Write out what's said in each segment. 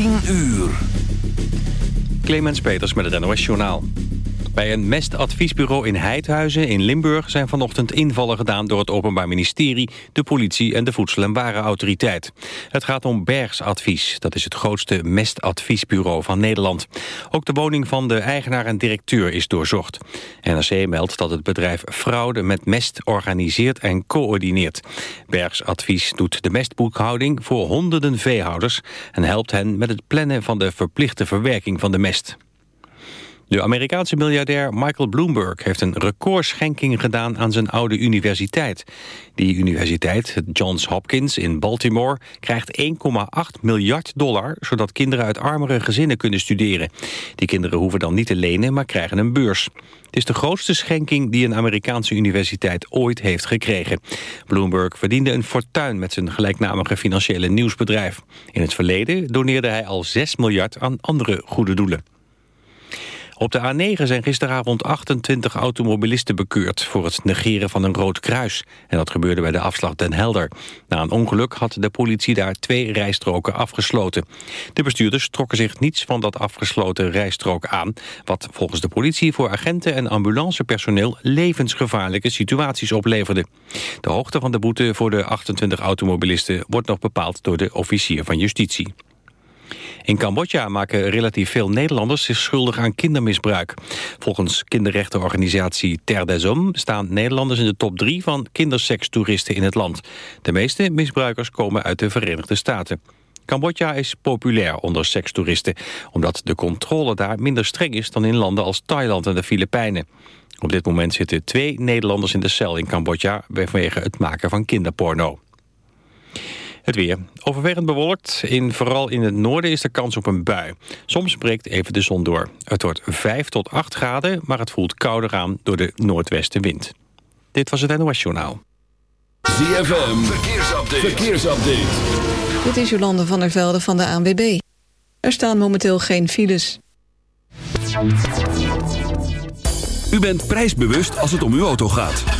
10 uur. Clemens Peters met het NOS Journaal. Bij een mestadviesbureau in Heidhuizen in Limburg... zijn vanochtend invallen gedaan door het Openbaar Ministerie... de politie en de Voedsel- en Warenautoriteit. Het gaat om Bergsadvies. Dat is het grootste mestadviesbureau van Nederland. Ook de woning van de eigenaar en directeur is doorzocht. NRC meldt dat het bedrijf fraude met mest organiseert en coördineert. Bergsadvies doet de mestboekhouding voor honderden veehouders... en helpt hen met het plannen van de verplichte verwerking van de mest. De Amerikaanse miljardair Michael Bloomberg heeft een recordschenking gedaan aan zijn oude universiteit. Die universiteit, Johns Hopkins in Baltimore, krijgt 1,8 miljard dollar, zodat kinderen uit armere gezinnen kunnen studeren. Die kinderen hoeven dan niet te lenen, maar krijgen een beurs. Het is de grootste schenking die een Amerikaanse universiteit ooit heeft gekregen. Bloomberg verdiende een fortuin met zijn gelijknamige financiële nieuwsbedrijf. In het verleden doneerde hij al 6 miljard aan andere goede doelen. Op de A9 zijn gisteravond 28 automobilisten bekeurd... voor het negeren van een rood kruis. En dat gebeurde bij de afslag Den Helder. Na een ongeluk had de politie daar twee rijstroken afgesloten. De bestuurders trokken zich niets van dat afgesloten rijstrook aan... wat volgens de politie voor agenten en ambulancepersoneel... levensgevaarlijke situaties opleverde. De hoogte van de boete voor de 28 automobilisten... wordt nog bepaald door de officier van justitie. In Cambodja maken relatief veel Nederlanders zich schuldig aan kindermisbruik. Volgens kinderrechtenorganisatie Ter des staan Nederlanders in de top 3 van kindersekstoeristen in het land. De meeste misbruikers komen uit de Verenigde Staten. Cambodja is populair onder sekstoeristen, omdat de controle daar minder streng is dan in landen als Thailand en de Filipijnen. Op dit moment zitten twee Nederlanders in de cel in Cambodja vanwege het maken van kinderporno. Het weer. Overwegend bewolkt. In, vooral in het noorden is de kans op een bui. Soms breekt even de zon door. Het wordt 5 tot 8 graden, maar het voelt kouder aan door de noordwestenwind. Dit was het NOS Journaal. ZFM. Verkeersupdate. Verkeersupdate. Dit is Jolande van der Velde van de ANWB. Er staan momenteel geen files. U bent prijsbewust als het om uw auto gaat.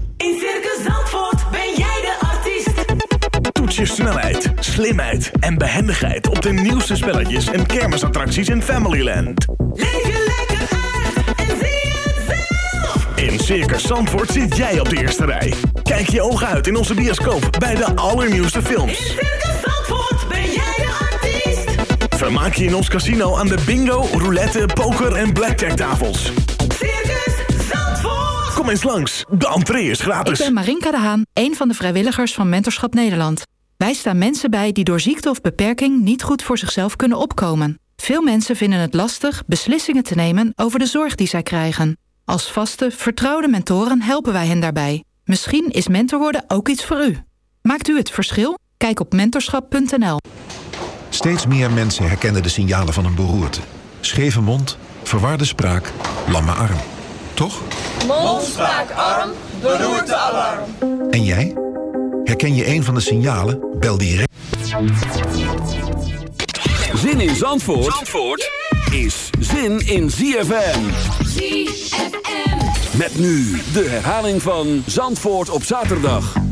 Toets je snelheid, slimheid en behendigheid op de nieuwste spelletjes en kermisattracties in Familyland. Leef je lekker uit en zie het zelf. In Circus Zandvoort zit jij op de eerste rij. Kijk je ogen uit in onze bioscoop bij de allernieuwste In films. Circus Zandvoort ben jij de artiest. Vermaak je in ons casino aan de bingo, roulette, poker en blackjack tafels. Circus Zandvoort. Kom eens langs, de entree is Ik gratis. ben Marinka de Haan, een van de vrijwilligers van Mentorschap Nederland. Wij staan mensen bij die door ziekte of beperking niet goed voor zichzelf kunnen opkomen. Veel mensen vinden het lastig beslissingen te nemen over de zorg die zij krijgen. Als vaste, vertrouwde mentoren helpen wij hen daarbij. Misschien is mentor worden ook iets voor u. Maakt u het verschil? Kijk op mentorschap.nl. Steeds meer mensen herkennen de signalen van een beroerte. Scheve mond, verwarde spraak, lamme arm. Toch? Mond, spraak, arm, beroerte, alarm. En jij? Herken je een van de signalen? Bel direct. Zin in Zandvoort, Zandvoort is zin in ZFM. ZFM. Met nu de herhaling van Zandvoort op zaterdag.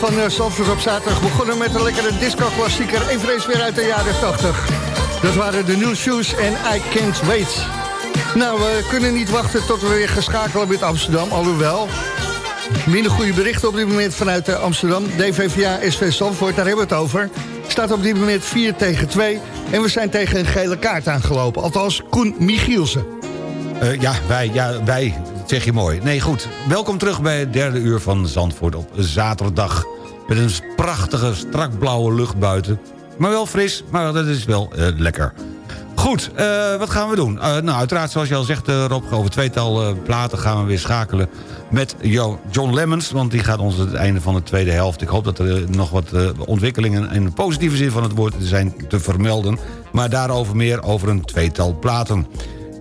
Van uh, op zaterdag begonnen met een lekkere disco-klassieker. Eveneens weer uit de jaren 80. Dat waren de New Shoes en I Can't Wait. Nou, we kunnen niet wachten tot we weer geschakeld met Amsterdam. Alhoewel, minder goede berichten op dit moment vanuit uh, Amsterdam. DVVA SV Zandvoort, daar hebben we het over. Staat op dit moment 4 tegen 2. En we zijn tegen een gele kaart aangelopen. Althans, Koen Michielsen. Uh, ja, wij, ja, wij, zeg je mooi. Nee, goed. Welkom terug bij het derde uur van Zandvoort op zaterdag. Met een prachtige, strak blauwe lucht buiten. Maar wel fris, maar dat is wel uh, lekker. Goed, uh, wat gaan we doen? Uh, nou, uiteraard, zoals je al zegt, Rob, over tweetal platen gaan we weer schakelen met John Lemmens. Want die gaat ons het einde van de tweede helft. Ik hoop dat er nog wat ontwikkelingen in de positieve zin van het woord zijn te vermelden. Maar daarover meer over een tweetal platen.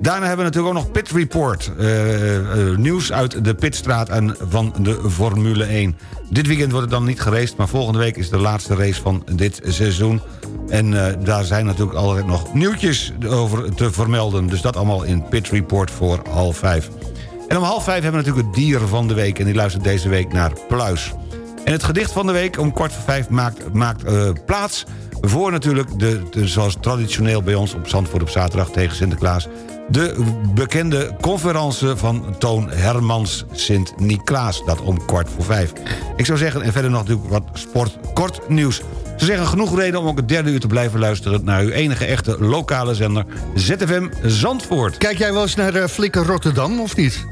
Daarna hebben we natuurlijk ook nog Pit Report. Uh, uh, nieuws uit de Pitstraat en van de Formule 1. Dit weekend wordt het dan niet geraced, maar volgende week is de laatste race van dit seizoen. En daar zijn natuurlijk altijd nog nieuwtjes over te vermelden. Dus dat allemaal in Pit Report voor half vijf. En om half vijf hebben we natuurlijk het dier van de week... en die luistert deze week naar Pluis. En het gedicht van de week om kwart voor vijf maakt, maakt plaats... voor natuurlijk, de, de, zoals traditioneel bij ons op Zandvoort op zaterdag tegen Sinterklaas de bekende conferentie van Toon Hermans Sint-Niklaas. Dat om kwart voor vijf. Ik zou zeggen, en verder nog natuurlijk wat sportkort nieuws. Ze zeggen genoeg reden om ook het derde uur te blijven luisteren... naar uw enige echte lokale zender ZFM Zandvoort. Kijk jij wel eens naar uh, Flikker Rotterdam, of niet?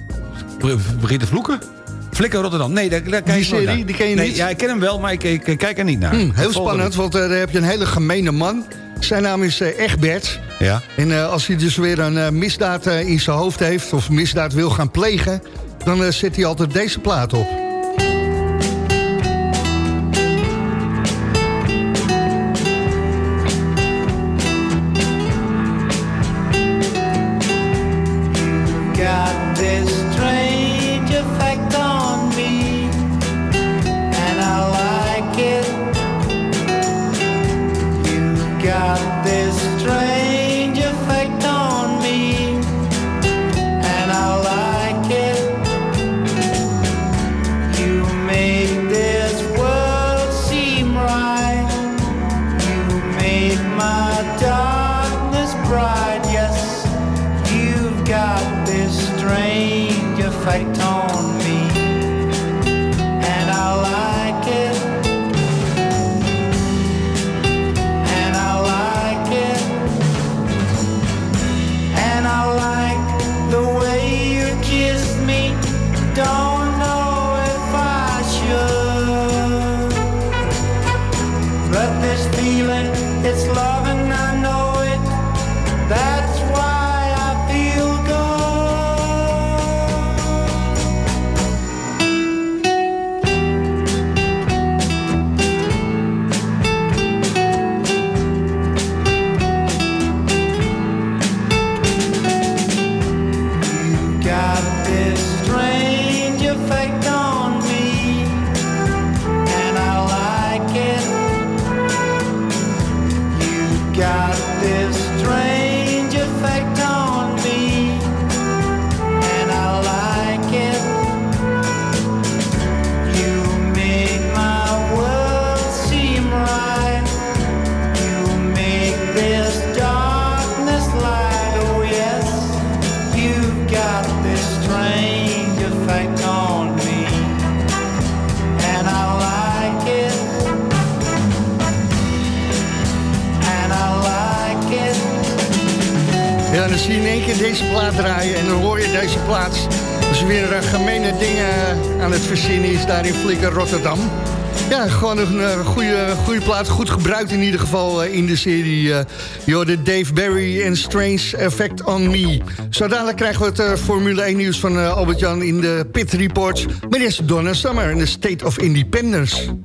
Begint te vloeken? Flikker Rotterdam. Nee, daar, daar die serie, die ken je nee, niet? Ja, ik ken hem wel, maar ik, ik, ik kijk er niet naar. Hmm, heel spannend, want uh, daar heb je een hele gemene man. Zijn naam is uh, Egbert. Ja. En uh, als hij dus weer een misdaad in zijn hoofd heeft... of misdaad wil gaan plegen... dan zet hij altijd deze plaat op. deze plaat draaien en dan hoor je deze plaats. Dus weer uh, gemene dingen aan het verzinnen is daar in Flikker Rotterdam. Ja, gewoon een uh, goede, goede plaat. Goed gebruikt in ieder geval uh, in de serie. De Dave Barry en Strange Effect on Me. Zo dadelijk krijgen we het Formule 1 nieuws van Albert-Jan in de Pit Reports. Maar eerst Donna Summer in de State of Independence.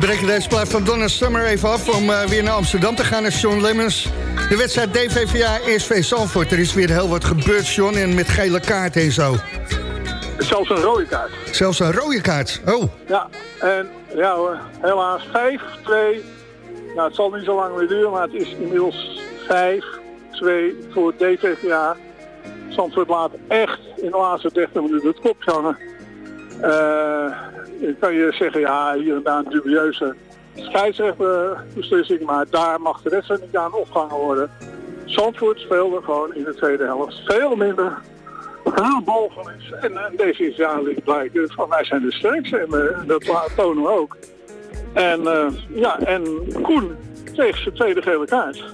We breken deze plaat van Donna Summer even af om uh, weer naar Amsterdam te gaan naar Sean Lemmens. De wedstrijd DVVA SV Zandvoort. Er is weer heel wat gebeurd, Sean, en met gele kaart en zo. Zelfs een rode kaart. Zelfs een rode kaart, oh. Ja, en ja hoor, helaas 5-2. Nou, het zal niet zo lang meer duren, maar het is inmiddels 5-2 voor DVVA. Zandvoort laat echt in de laatste 30 minuten het kop hangen. Uh, kan je zeggen, ja, hier en daar een dubieuze scheidsrechterbeslissing, maar daar mag de wedstrijd niet aan opgehangen worden. Zandvoort speelde gewoon in de tweede helft veel minder. Heel balverlies. En uh, deze ligt blijken van wij zijn de sterkste en uh, dat tonen we ook. En ja, en Koen kreeg zijn tweede gele kaart.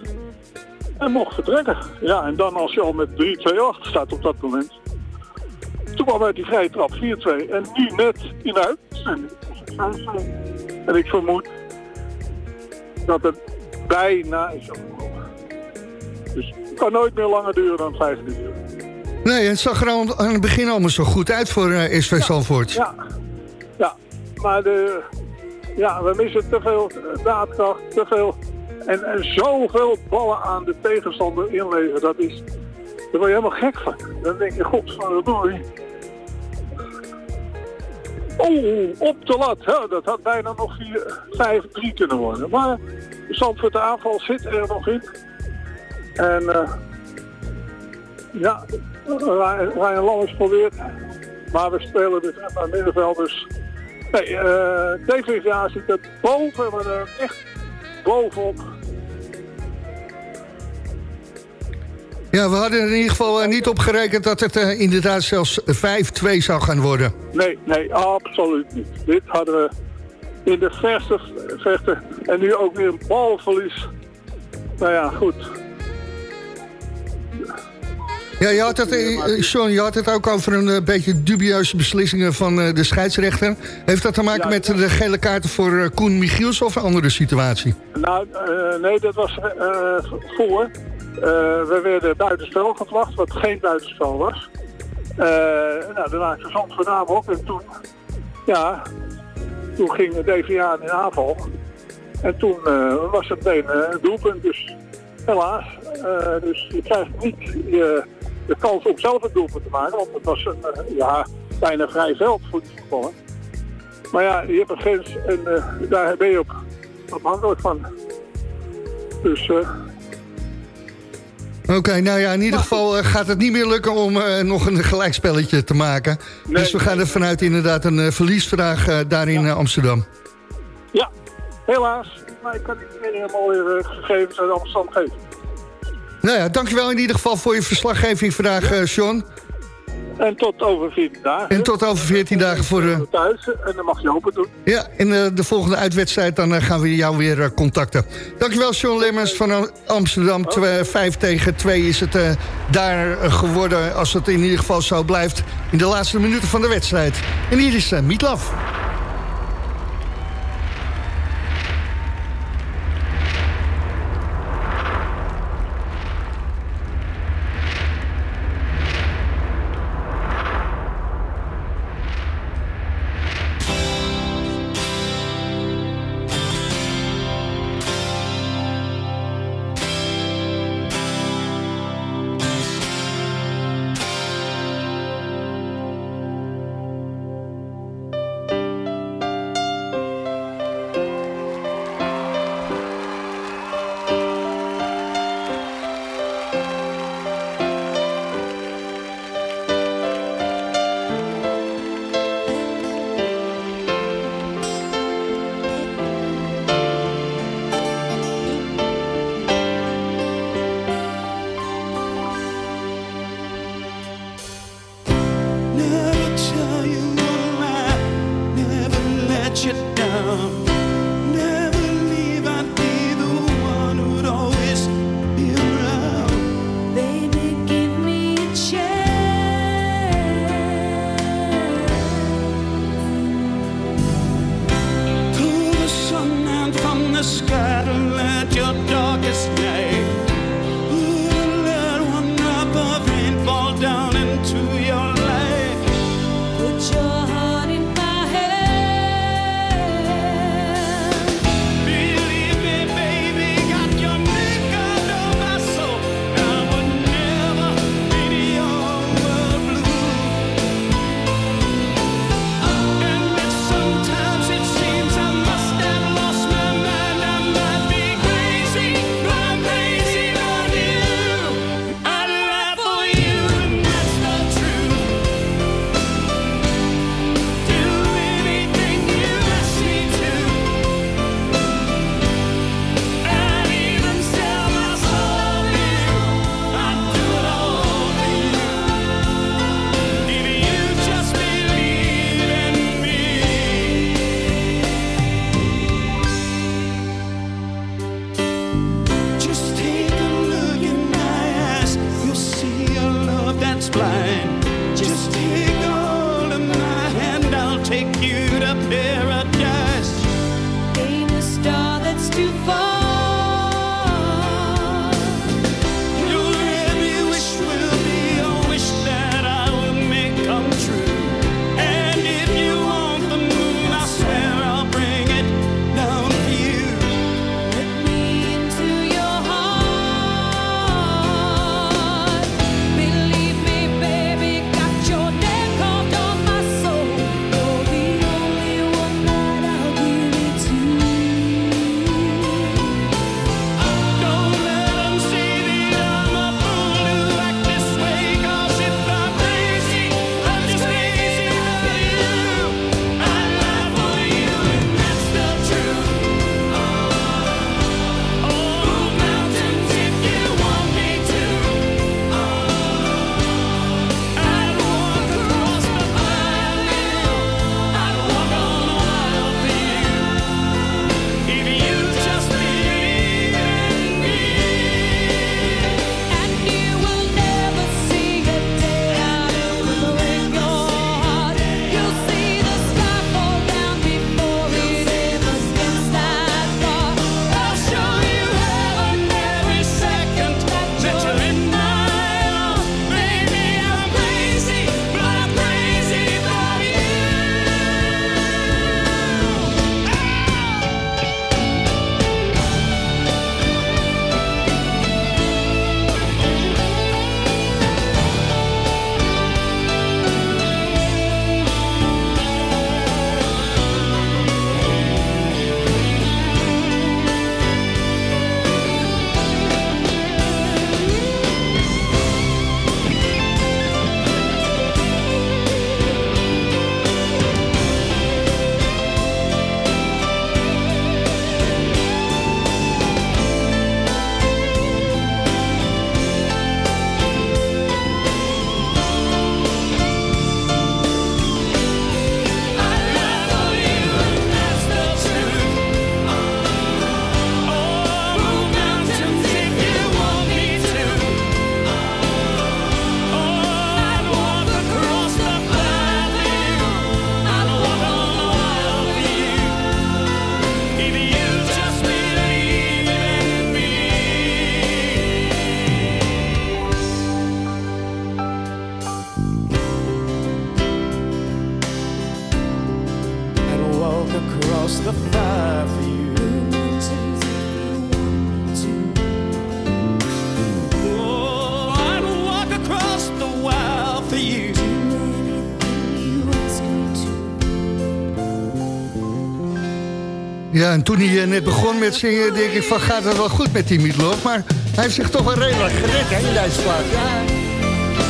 En mocht vertrekken. Ja, en dan als je al met 3-2 achter staat op dat moment. Toen kwam uit die vrije trap 4-2. En nu net in de uitzending. En ik vermoed dat het bijna is opgekomen. Dus het kan nooit meer langer duren dan 5 minuten. Nee, het zag er aan het begin allemaal zo goed uit voor uh, SV ja. Ja, ja, maar de, ja, we missen te veel daadkracht, te veel... En, en zoveel ballen aan de tegenstander inleveren, dat is... Daar word je helemaal gek van. Dan denk je, god, wat doe? Oh, op de lat. Ja, dat had bijna nog 5-3 kunnen worden. Maar Zandvoort de aanval zit er nog in. En uh, ja, Ryan Lammers probeert. Maar we spelen dus naar middenveld. Dus nee, uh, DVVA zit er boven, maar er echt bovenop. Ja, we hadden er in ieder geval niet op gerekend dat het uh, inderdaad zelfs 5-2 zou gaan worden. Nee, nee, absoluut niet. Dit hadden we in de verste vechten en nu ook weer een balverlies. Nou ja, goed. Ja, je had het, Sean, je had het ook over een uh, beetje dubieuze beslissingen van uh, de scheidsrechter. Heeft dat te maken met de gele kaarten voor uh, Koen Michiels of een andere situatie? Nou, nee, dat was voor. We werden buitenspel gevlacht, wat geen buitenspel was. nou, daarna gezond vandaan op en toen, ja, toen ging de DVA in aanval. En toen was het meteen een doelpunt, dus helaas. dus je krijgt niet de kans om zelf het doelpunt te maken. Want het was een ja, bijna vrij veld voor die voetballer. Maar ja, je hebt een grens en daar ben je ook afhankelijk van. Dus... Oké, okay, nou ja, in ieder geval uh, gaat het niet meer lukken om uh, nog een gelijkspelletje te maken. Nee, dus we gaan er vanuit inderdaad een uh, verliesvraag daar in ja. Amsterdam. Ja, helaas. Maar ik kan niet meer mooie gegevens uit Amsterdam geven. Nou ja, dankjewel in ieder geval voor je verslaggeving vandaag, ja. En tot over 14 dagen. En tot over 14 dagen voor... Uh... Thuis, en dan mag je open doen. Ja, in uh, de volgende uitwedstrijd dan gaan we jou weer contacten. Dankjewel, Sean Lemmers van Amsterdam. Okay. 5 tegen 2 is het daar geworden, als het in ieder geval zo blijft... in de laatste minuten van de wedstrijd. En hier is uh, Mietlaf. Ja, en toen hij eh, net begon met zingen, denk ik van gaat het wel goed met die Meatloaf. Maar hij heeft zich toch wel redelijk gered hè, in deze plaat. Ja,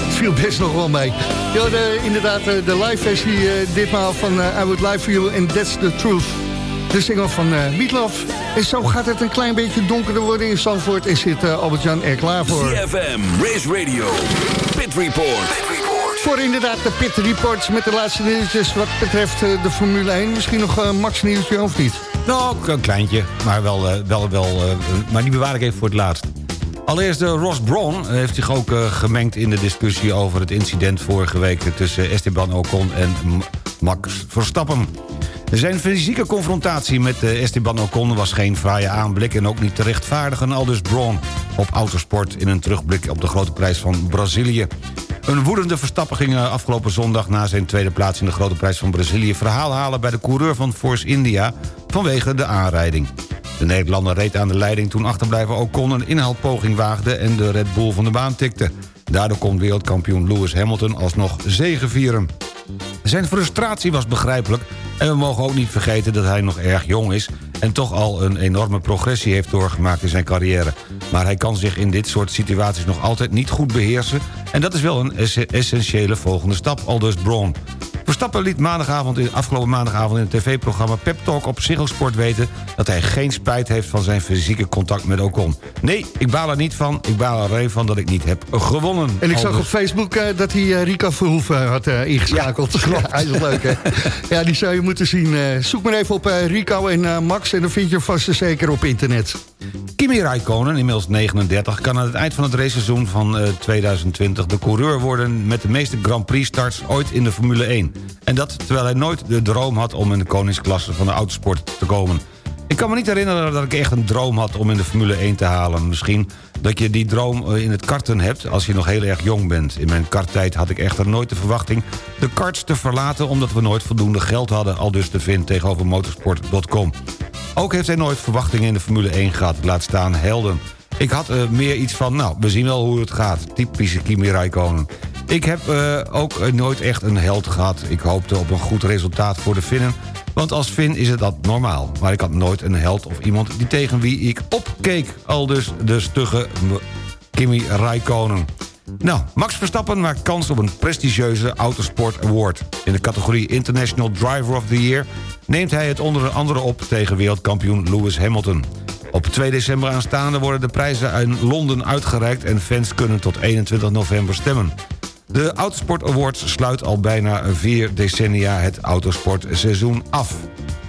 het viel best nog wel mee. Ja, de, inderdaad, eh, de live versie eh, ditmaal van eh, I Would Lie For You and That's The Truth. De single van eh Meatloaf. En zo gaat het een klein beetje donkerder worden in Zandvoort. En zit eh, Albert-Jan er klaar voor. CFM, Race Radio, Pit Report. Voor inderdaad de Pit Reports met de laatste nieuwtjes wat betreft eh, de Formule 1. Misschien nog een Max nieuwtje of niet? Nou, een kleintje, maar, wel, eh, wel, wel, eh, maar die bewaar ik even voor het laatst. Allereerst, eh, Ross Brawn heeft zich ook gemengd in de discussie... over het incident vorige week tussen Esteban Ocon en Max Verstappen. Zijn fysieke confrontatie met Esteban Ocon was geen fraaie aanblik... en ook niet te rechtvaardigen, aldus Brawn op Autosport... in een terugblik op de grote prijs van Brazilië. Een woedende Verstappen ging eh, afgelopen zondag... na zijn tweede plaats in de grote prijs van Brazilië... verhaal halen bij de coureur van Force India vanwege de aanrijding. De Nederlander reed aan de leiding toen achterblijver Ocon een inhaalpoging waagde... en de Red Bull van de baan tikte. Daardoor kon wereldkampioen Lewis Hamilton alsnog zegevieren. Zijn frustratie was begrijpelijk... en we mogen ook niet vergeten dat hij nog erg jong is... en toch al een enorme progressie heeft doorgemaakt in zijn carrière. Maar hij kan zich in dit soort situaties nog altijd niet goed beheersen... en dat is wel een ess- essentiële volgende stap, aldus Braun. Verstappen liet maandagavond in, afgelopen maandagavond in het tv-programma Pep Talk op Ziggo Sport weten... dat hij geen spijt heeft van zijn fysieke contact met Ocon. Nee, ik baal er niet van. Ik baal er alleen van dat ik niet heb gewonnen. En ik zag op Facebook eh, dat hij eh, Rico Verhoeven had eh, ingeschakeld. Ja, hij is leuk, hè? ja, die zou je moeten zien. Eh, zoek maar even op eh, Rico en eh, Max en dan vind je hem vast en zeker op internet. Kimi Räikkönen, inmiddels 39, kan aan het eind van het raceseizoen van eh, 2020... de coureur worden met de meeste Grand Prix starts ooit in de Formule 1. En dat terwijl hij nooit de droom had om in de koningsklasse van de autosport te komen. Ik kan me niet herinneren dat ik echt een droom had om in de Formule 1 te halen. Misschien dat je die droom eh, in het karten hebt als je nog heel erg jong bent. In mijn karttijd had ik echter nooit de verwachting de karts te verlaten... omdat we nooit voldoende geld hadden, al dus te vinden tegenover motorsport.com. Ook heeft hij nooit verwachtingen in de Formule 1 gehad, laat staan helden. Ik had eh, meer iets van, nou, we zien wel hoe het gaat. Typische Kimi Räikkönen. Ik heb eh, ook eh, nooit echt een held gehad. Ik hoopte op een goed resultaat voor de Finnen... want als Fin is het dat normaal. Maar ik had nooit een held of iemand die tegen wie ik opkeek. Al dus de stugge Kimi Räikkönen. Nou, Max Verstappen maakt kans op een prestigieuze Autosport Award. In de categorie International Driver of the Year... neemt hij het onder andere op tegen wereldkampioen Lewis Hamilton. Op 2 december aanstaande worden de prijzen in Londen uitgereikt... en fans kunnen tot 21 november stemmen. De Autosport Awards sluit al bijna vier decennia het autosportseizoen af.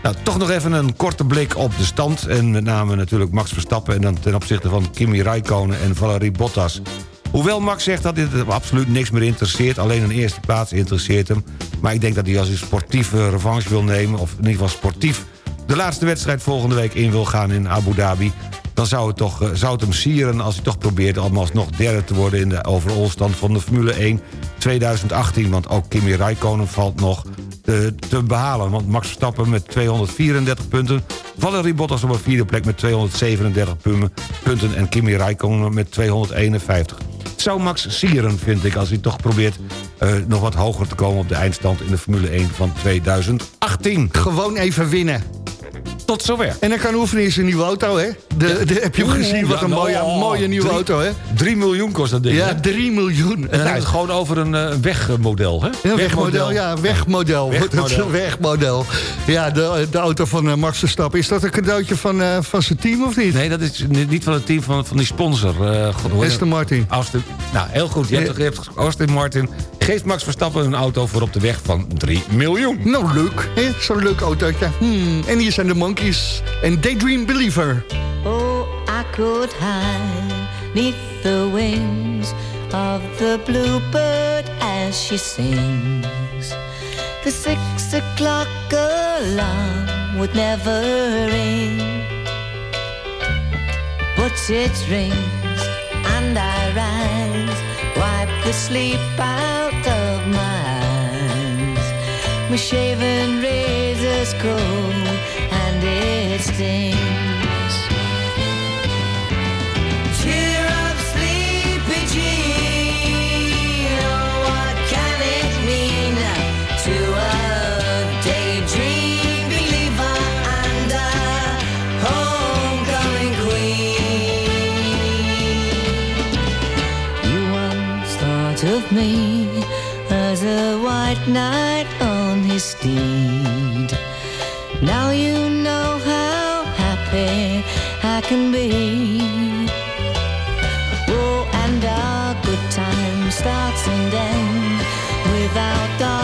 Nou, toch nog even een korte blik op de stand... en met name natuurlijk Max Verstappen... en dan ten opzichte van Kimi Räikkönen en Valerie Bottas. Hoewel Max zegt dat dit hem absoluut niks meer interesseert... alleen een eerste plaats interesseert hem... maar ik denk dat hij als hij sportieve revanche wil nemen... of in ieder geval sportief de laatste wedstrijd volgende week in wil gaan in Abu Dhabi... dan zou het, toch, eh, zou het hem sieren als hij toch probeert... om alsnog derde te worden in de overallstand van de Formule 1 2018. Want ook Kimi Räikkönen valt nog te, te behalen. Want Max Verstappen met 234 punten... Valerie Bottas op een vierde plek met 237 punten... en Kimi Räikkönen met 251. Het zou Max sieren, vind ik, als hij toch probeert... eh, nog wat hoger te komen op de eindstand in de Formule 1 van 2018. Gewoon even winnen. Tot zover. En dan kan oefenen in zijn nieuwe auto, hè? De, de, heb je Oeh, gezien? Wat ja, een mooie, nou, mooie nieuwe drie- auto, hè? 3 miljoen kost dat ding, Ja, hè? 3 miljoen. En hij is gewoon over een eh, wegmodel, hè? Ja, wegmodel, ja, wegmodel. Wegmodel. wegmodel. Ja, de, de auto van eh, Max Verstappen. Is dat een cadeautje van, eh, van zijn team of niet? Nee, dat is ni- niet van het team van, van die sponsor. heet Aston het? Martin. Aston, nou, heel goed. Je hebt, je hebt Aston Martin. Geeft Max Verstappen een auto voor op de weg van 3 miljoen. Nou, leuk. hè? Zo'n leuk autootje. Hmm. En hier zijn de Monkeys. En Daydream Believer. Oh, I could hide neath the wings of the bluebird as she sings. The six o'clock alarm would never ring, but it rings and I rise, wipe the sleep out. My shaven razor's cold and it stings. Cheer up, sleepy Jean. Oh, what can it mean to a daydream believer and a homecoming queen? You once thought of me as a white knight his. Now you know how happy I can be. Oh, and our good time starts and ends without dollar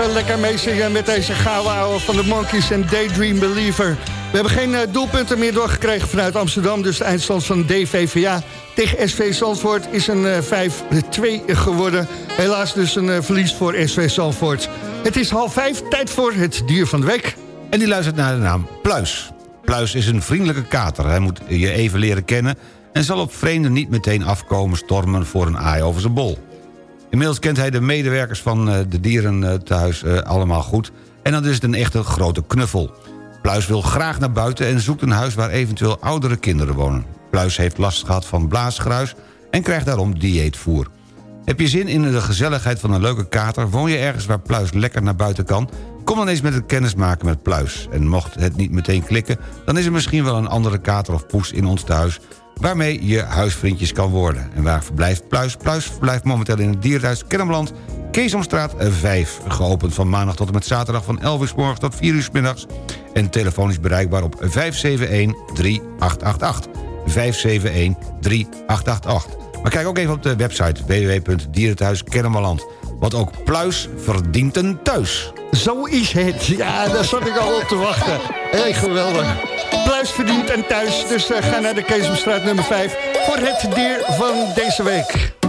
Even lekker meezingen met deze gouden van de Monkeys en Daydream Believer. hebben geen eh, doelpunten meer doorgekregen vanuit Amsterdam. Dus de eindstand van DVVA tegen SV Zandvoort is een eh, 5-2 geworden. Helaas dus een eh, verlies voor SV Zandvoort. Het is half vijf, tijd voor het dier van de week. En die luistert naar de naam Pluis. Pluis is een vriendelijke kater. Hij moet je even leren kennen... en zal op vreemden niet meteen afkomen stormen voor een aai over zijn bol. Inmiddels kent hij de medewerkers van eh, de dieren thuis eh, allemaal goed... en dan is het een echte grote knuffel. Pluis wil graag naar buiten en zoekt een huis waar eventueel oudere kinderen wonen. Pluis heeft last gehad van blaasgruis en krijgt daarom dieetvoer. Heb je zin in de gezelligheid van een leuke kater? Woon je ergens waar Pluis lekker naar buiten kan? Kom dan eens met het kennis maken met Pluis. En mocht het niet meteen klikken... dan is er misschien wel een andere kater of poes in ons thuis... waarmee je huisvriendjes kan worden. En waar verblijft Pluis? Pluis verblijft momenteel in het dierenthuis Kennemerland... Keesomstraat 5, geopend van maandag tot en met zaterdag... van 11 uur morgens tot 4 uur s middags... en telefonisch bereikbaar op 571-3888. 571-3888. Maar kijk ook even op de website www.dierenthuis Kennemerland. Want ook Pluis verdient een thuis. Zo is het. Ja, daar zat ik al op te wachten. Hey, geweldig. Pluis verdient en thuis. Dus eh, ga naar de Keesomstraat nummer 5 voor het dier van deze week.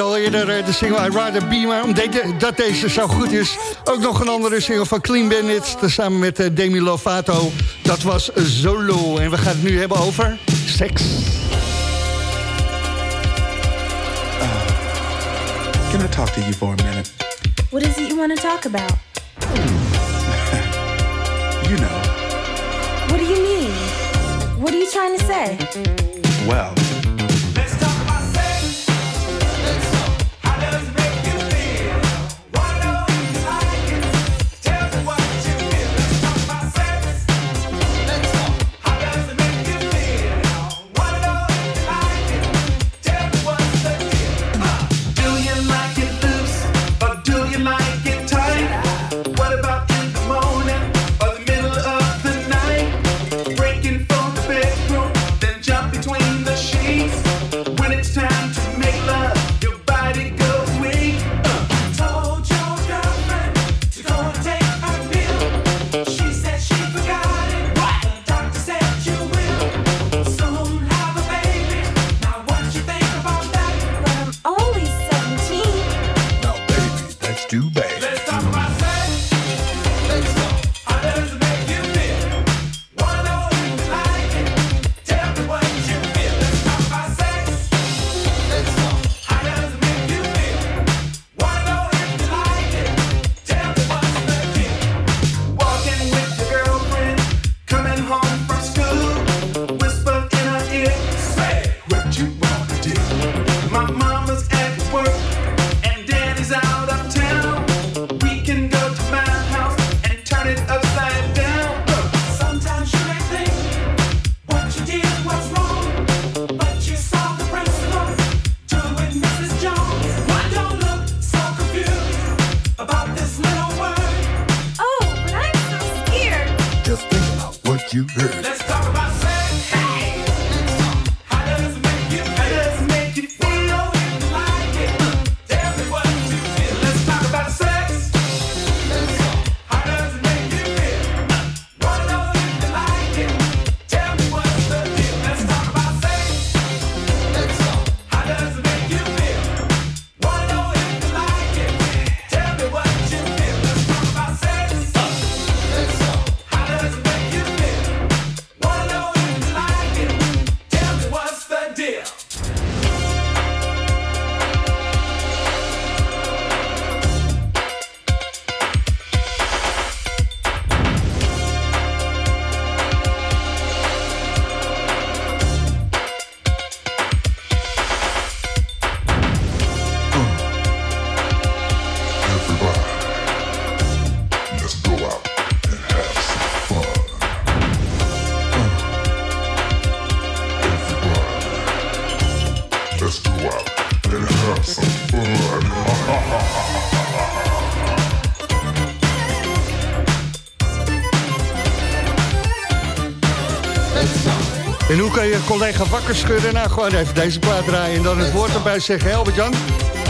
Draaiden al eerder eh, de single I Rather Be, maar omdat de- dat deze zo goed is... ook nog een andere single van Clean Bandit, samen met eh, Demi Lovato. Dat was Zolo. En we gaan het nu hebben over seks. Can I talk to you for a minute? What is it you want to talk about? You know, What do you mean? What are you trying to say? well, collega wakker schudden? Nou, gewoon even deze plaat draaien en dan het woord erbij zeggen. Helbert Jan,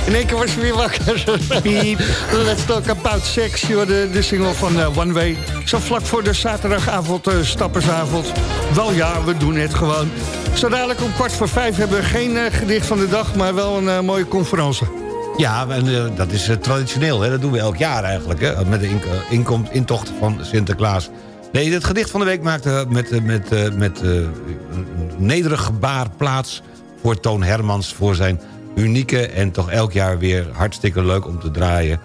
in één keer was je weer wakker. Piep. Let's talk about sex. joh, De, de single van eh, One Way. Zo vlak voor de zaterdagavond, eh, stappersavond. Wel ja, we doen het gewoon. Zo dadelijk om kwart voor vijf hebben we geen eh, gedicht van de dag... maar wel een mooie conferentie. Ja, en, dat is traditioneel. Hè? Dat doen we elk jaar eigenlijk. Hè? Met de inkom- intocht van Sinterklaas. Nee, het gedicht van de week maakte met, eh, met, eh, met eh, een nederig gebaar plaats... voor Toon Hermans voor zijn unieke en toch elk jaar weer hartstikke leuk om te draaien...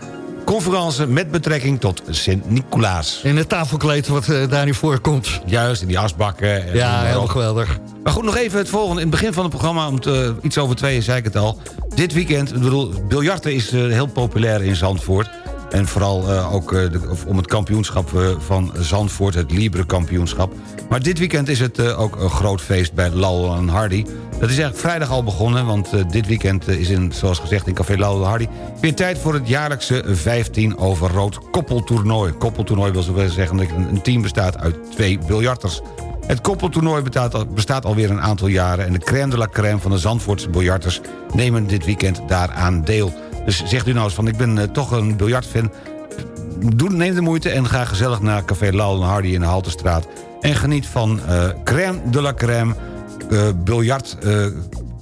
conferentie met betrekking tot Sint-Nicolaas. En het tafelkleed wat daar niet voorkomt. Juist, in die asbakken. En Ja, heel geweldig. Maar goed, nog even het volgende. In het begin van het programma, om te, iets over tweeën zei ik het al. Dit weekend, ik bedoel, biljarten is heel populair in Zandvoort. En vooral eh, ook eh, om het kampioenschap eh, van Zandvoort, het Libre kampioenschap. Maar dit weekend is het ook een groot feest bij Laurel en Hardy. Dat is eigenlijk vrijdag al begonnen, want dit weekend is in, zoals gezegd in Café en Hardy... weer tijd voor het jaarlijkse 15 over rood koppeltoernooi. Koppeltoernooi wil zeggen dat een, team bestaat uit twee biljarters. Het koppeltoernooi bestaat alweer een aantal jaren... en de crème de la crème van de Zandvoortse biljarters... nemen dit weekend daaraan deel. Dus zegt u nou eens van, ik ben eh, toch een biljartfan... Doe, neem de moeite en ga gezellig naar Café Laul en Hardy in de Haltestraat... en geniet van eh crème de la crème... eh, biljart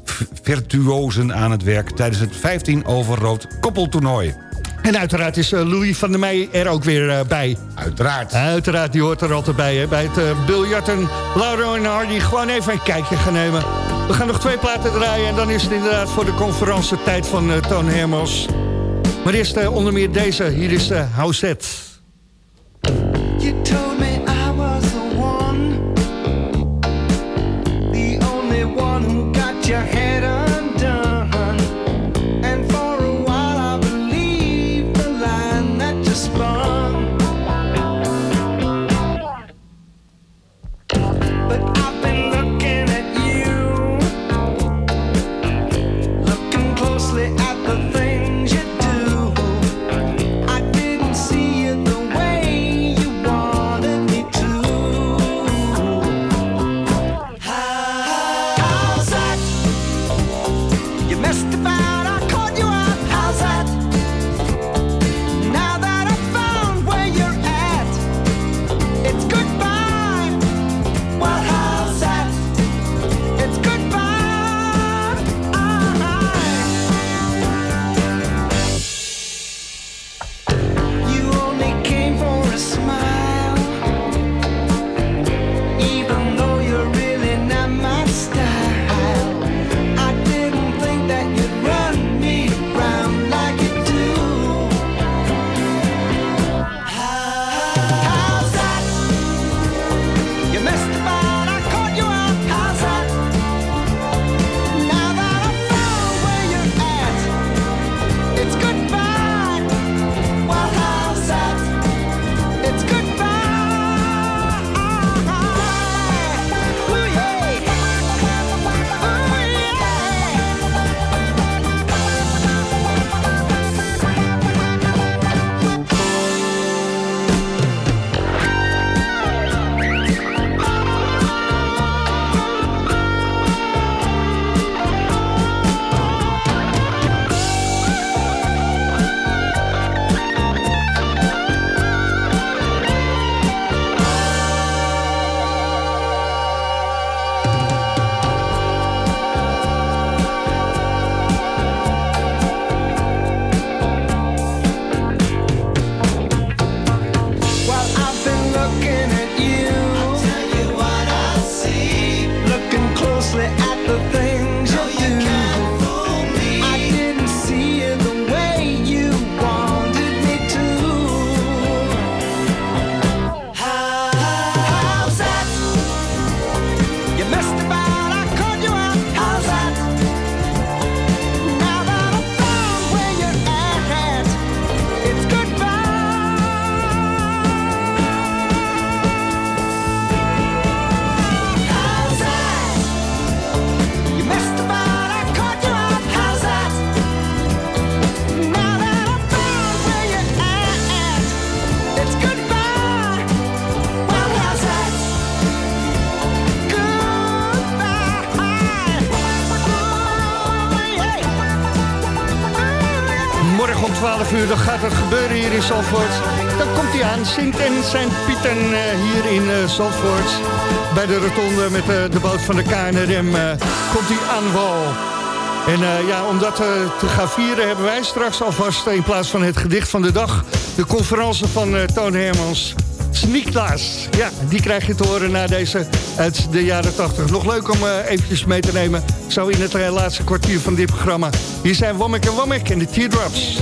v- virtuosen aan het werk... tijdens het 15 over rood koppeltoernooi. En uiteraard is eh, Louis van der Meij er ook weer eh, bij. Uiteraard. Uiteraard, die hoort er altijd bij. Bij het eh, biljarten. Lauro en Hardy gewoon even een kijkje gaan nemen. We gaan nog twee platen draaien en dan is het inderdaad voor de conferentie tijd van Toon Hermos. Maar eerst onder meer deze. Hier is de Houset. your head up Sint en Sint-Pieten eh, hier in eh, Zandvoort. Bij de rotonde met eh, de boot van de KNRM komt hij aan wal. En ja, om dat te gaan vieren hebben wij straks alvast in plaats van het gedicht van de dag... de conferentie van Toon Hermans. Sneaklaas. Ja, die krijg je te horen na deze uit de jaren 80. Nog leuk om eventjes mee te nemen. Zo in het laatste kwartier van dit programma. Hier zijn Wammek en Wammek en de Teardrops.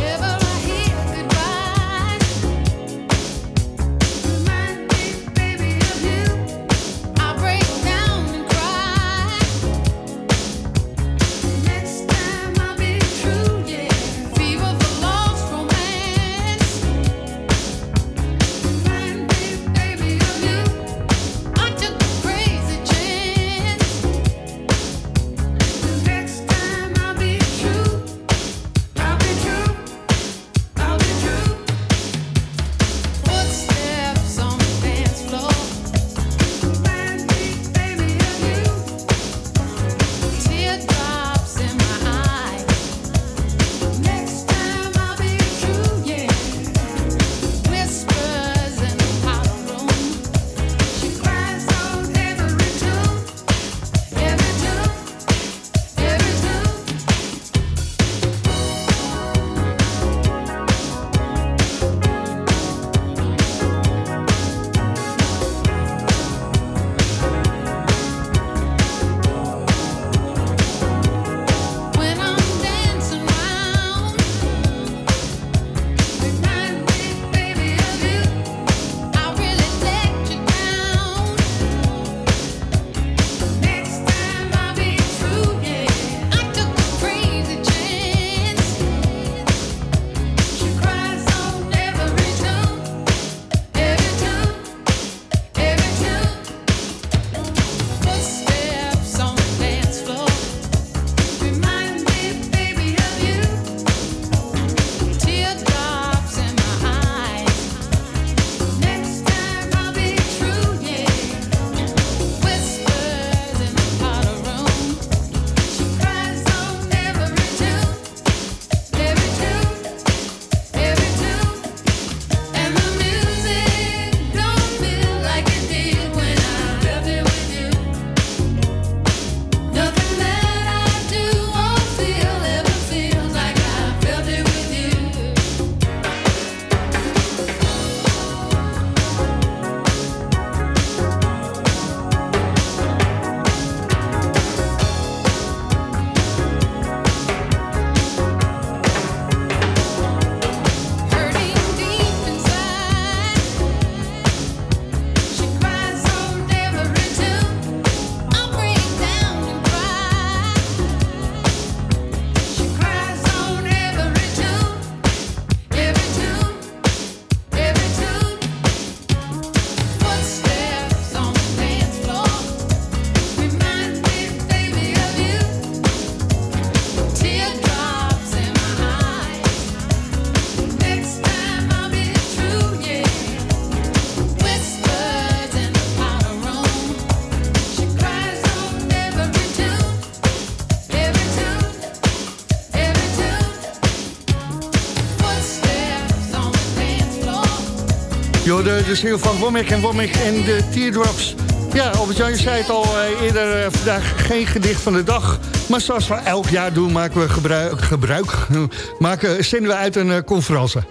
De ziel van Womack en Womack en de Teardrops. Ja, Albert-Jan, je zei het al eh, eerder eh, vandaag, geen gedicht van de dag. Maar zoals we elk jaar doen, maken we gebruik, gebruik maken, zenden we uit een eh, conferentie.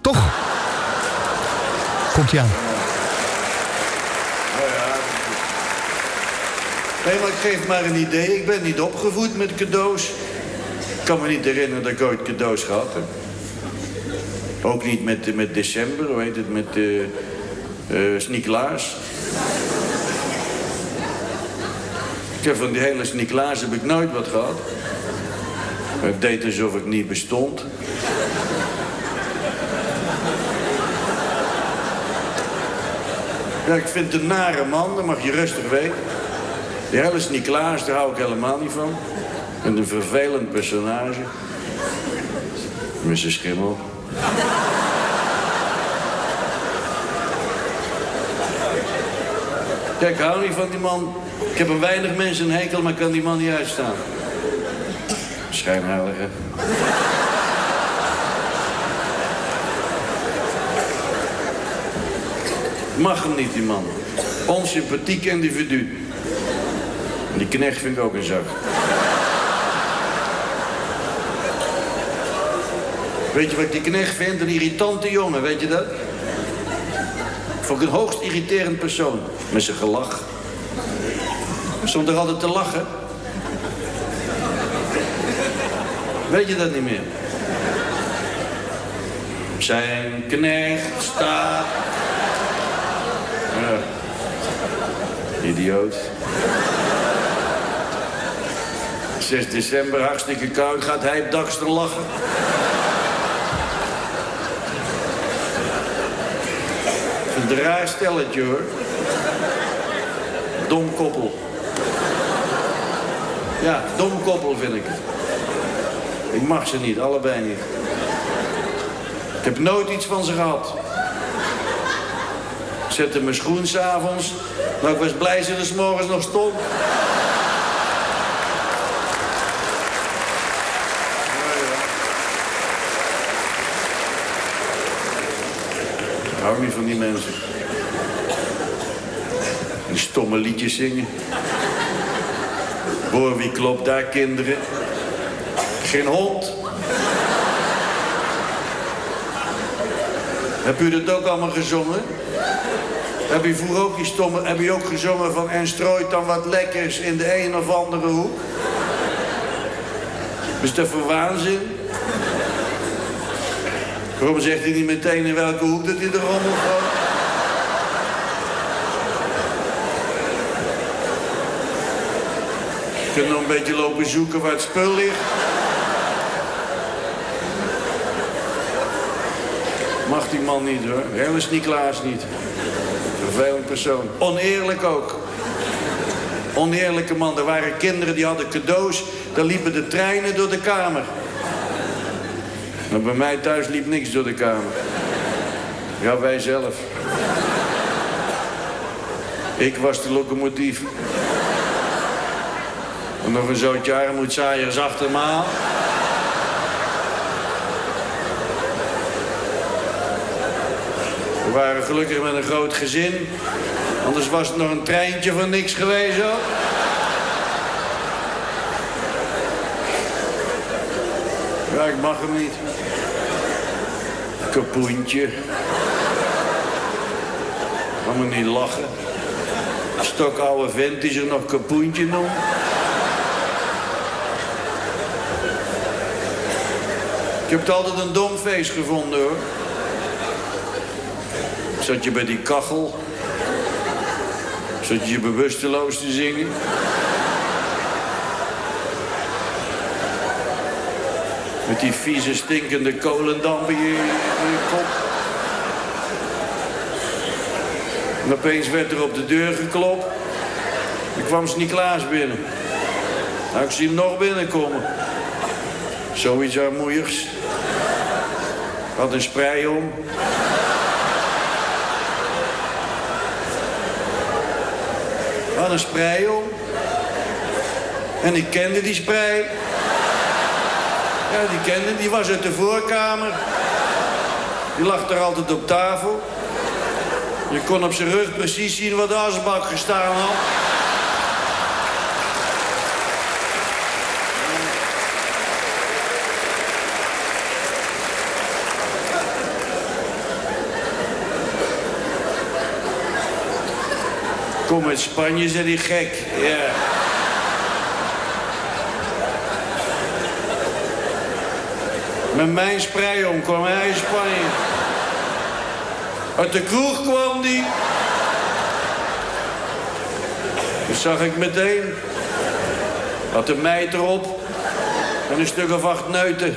Toch? Komt ie aan. Nee, maar ik geef maar een idee. Ik ben niet opgevoed met cadeaus. Ik kan me niet herinneren dat ik ooit cadeaus gehad heb. Ook niet met, met december, hoe heet het, met uh, uh. Ik heb van die hele Sint-Niklaas heb ik nooit wat gehad. Het deed alsof ik niet bestond. Ja, ik vind een nare man, dat mag je rustig weten. Die hele Sint-Niklaas, daar hou ik helemaal niet van. En een vervelend personage. Zijn schimmel. Ik hou niet van die man. Ik heb een weinig mensen een hekel, maar kan die man niet uitstaan. Schijnheilige. Mag hem niet, die man. Onsympathiek individu. Die knecht vind ik ook een zak. Weet je wat ik die knecht vind? Een irritante jongen, weet je dat? Vond ik een hoogst irriterend persoon. Met zijn gelach. Stond er altijd te lachen. Weet je dat niet meer? Zijn knecht staat... Ja. Idioot. 6 december, hartstikke koud, gaat hij op dakster lachen. Raar stelletje hoor. Dom koppel. Ja, dom koppel vind ik het. Ik mag ze niet, allebei niet. Ik heb nooit iets van ze gehad. Ik zette mijn schoen s'avonds, maar ik was blij ze er 's morgens nog stond. Hou niet van die mensen. Stomme liedjes zingen. Hoor wie klopt daar, kinderen? Geen hond. Heb u dat ook allemaal gezongen? Heb u vroeger ook die stomme... Heb u ook gezongen van... En strooit dan wat lekkers in de een of andere hoek? Is dat voor waanzin? Waarom zegt hij niet meteen in welke hoek dat hij de rommel gaat? Je kunt nog een beetje lopen zoeken waar het spul ligt. Mag die man niet hoor. Helens Niklaas niet. Vervelend persoon. Oneerlijk ook. Oneerlijke man. Er waren kinderen die hadden cadeaus. Daar liepen de treinen door de kamer. Maar bij mij thuis liep niks door de kamer. Ja, wij zelf. Ik was de locomotief. En nog een zootje armoedzaaiers achter me aan. We waren gelukkig met een groot gezin. Anders was het nog een treintje van niks geweest hoor. Ja, ik mag hem niet. Kapoentje. Ga me niet lachen. Stokoude vent die zich nog kapoentje noemt. Ik heb altijd een dom feest gevonden hoor. Zat je bij die kachel. Zat je je bewusteloos te zingen. Met die vieze, stinkende kolendamp in je, kop. En opeens werd er op de deur geklopt. Er kwam Sint-Niklaas binnen. Nou, ik zie hem nog binnenkomen. Zoiets armoeigs. Had een sprei om. Had een sprei om. En ik kende die sprei. Ja, die kende, die was uit de voorkamer. Die lag er altijd op tafel. Je kon op zijn rug precies zien wat de asbak gestaan had. Kom uit Spanje, zei die gek. Ja. Met mijn sprei om kwam hij in Spanje. Uit de kroeg kwam die. Dat zag ik meteen. Had een meid erop. En een stuk of acht neuten.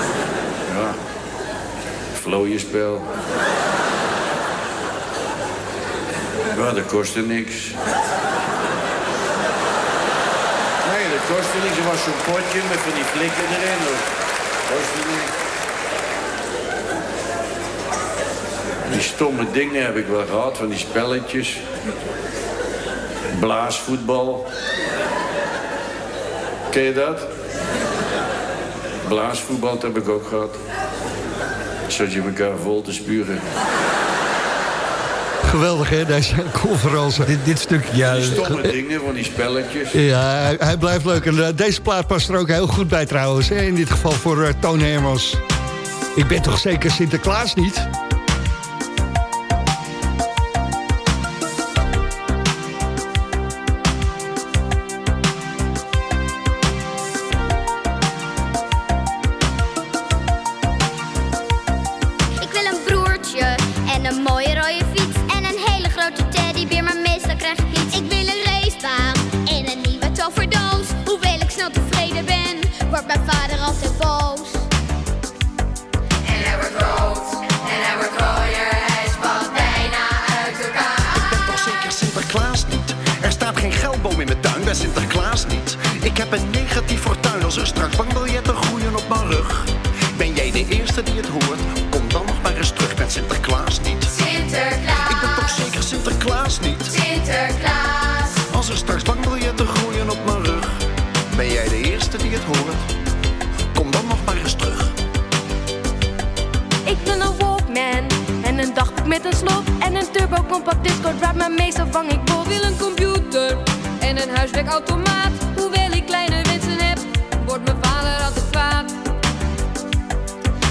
Ja. Vlooienspel. Ja, dat kostte niks. Nee, dat kostte niks. Er was zo'n potje met van die flikken erin. Dat kostte niks. Die stomme dingen heb ik wel gehad, van die spelletjes. Blaasvoetbal. Ken je dat? Blaasvoetbal heb ik ook gehad. Zat je elkaar vol te spuren. Geweldig, hè, deze conferentie. Dit, dit stuk, ja... Die stomme dingen van die spelletjes. Ja, hij, hij blijft leuk. En eh, deze plaat past er ook heel goed bij trouwens. Hè? In dit geval voor eh, Toon Hermans. Ik ben toch zeker Sinterklaas niet? Met een slot en een turbo compact disco drive, maar meestal vang ik bol. wil een computer en een huiswerkautomaat. Hoewel ik kleine wensen heb, wordt mijn vader altijd kwaad.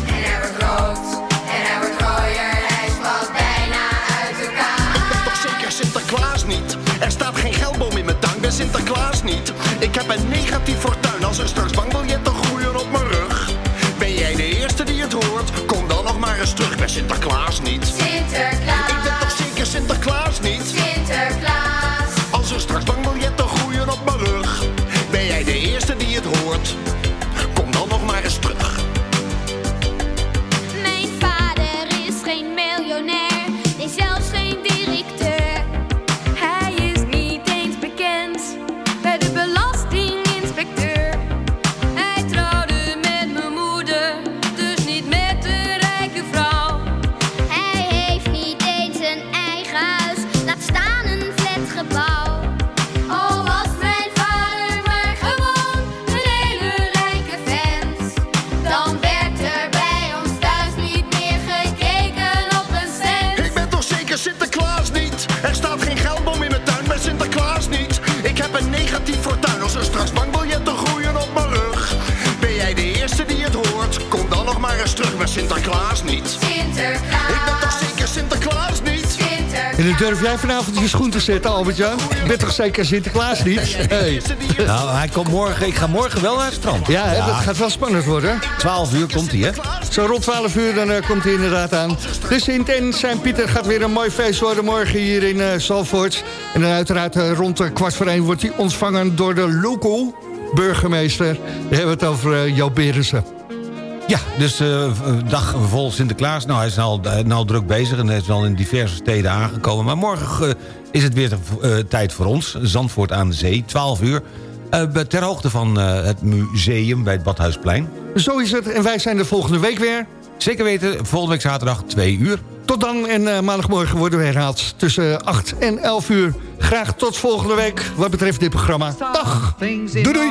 En hij wordt rood en hij wordt rooier, hij valt bijna uit elkaar. Ik ben toch zeker Sinterklaas niet? Er staat geen geldboom in mijn tuin, ben Sinterklaas niet. Ik heb een negatief fortuin te zetten, Albert-Jan? Je bent toch zeker Sinterklaas niet? Hey. Nou, hij komt morgen, ik ga morgen wel naar het strand. Ja, hè, dat gaat wel spannend worden. 12 uur komt hij, hè? Zo rond 12 uur, dan eh, komt hij inderdaad aan. De Sint en zijn Pieter gaat weer een mooi feest worden morgen hier in eh Zalvoort. En dan uiteraard eh, rond eh, kwart voor één wordt hij ontvangen door de local burgemeester. Daar hebben we het over Joop Berensen. Ja, dus eh, een dag vol Sinterklaas. Nou, hij is al, eh, nou druk bezig en hij is al in diverse steden aangekomen. Maar morgen eh, is het weer eh, tijd voor ons. Zandvoort aan de Zee, 12 uur. Eh, ter hoogte van eh, het museum bij het Badhuisplein. Zo is het en wij zijn er volgende week weer. Zeker weten, volgende week zaterdag 2 uur. Tot dan en eh, maandagmorgen worden we herhaald tussen 8 en 11 uur. Graag tot volgende week wat betreft dit programma. Dag! Things in Doei doei!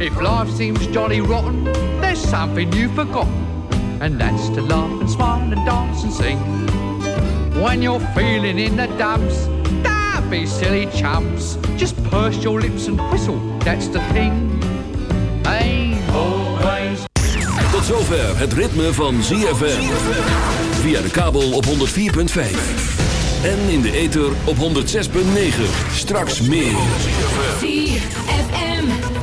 If life seems jolly rotten, there's something you've forgotten, and that's to laugh and smile and dance and sing. When you're feeling in the dumps, don't be silly chumps. Just purse your lips and whistle, that's the thing. Ain't always Tot zover het ritme van ZFM. Via de kabel op 104.5. En in de ether op 106.9. Straks meer.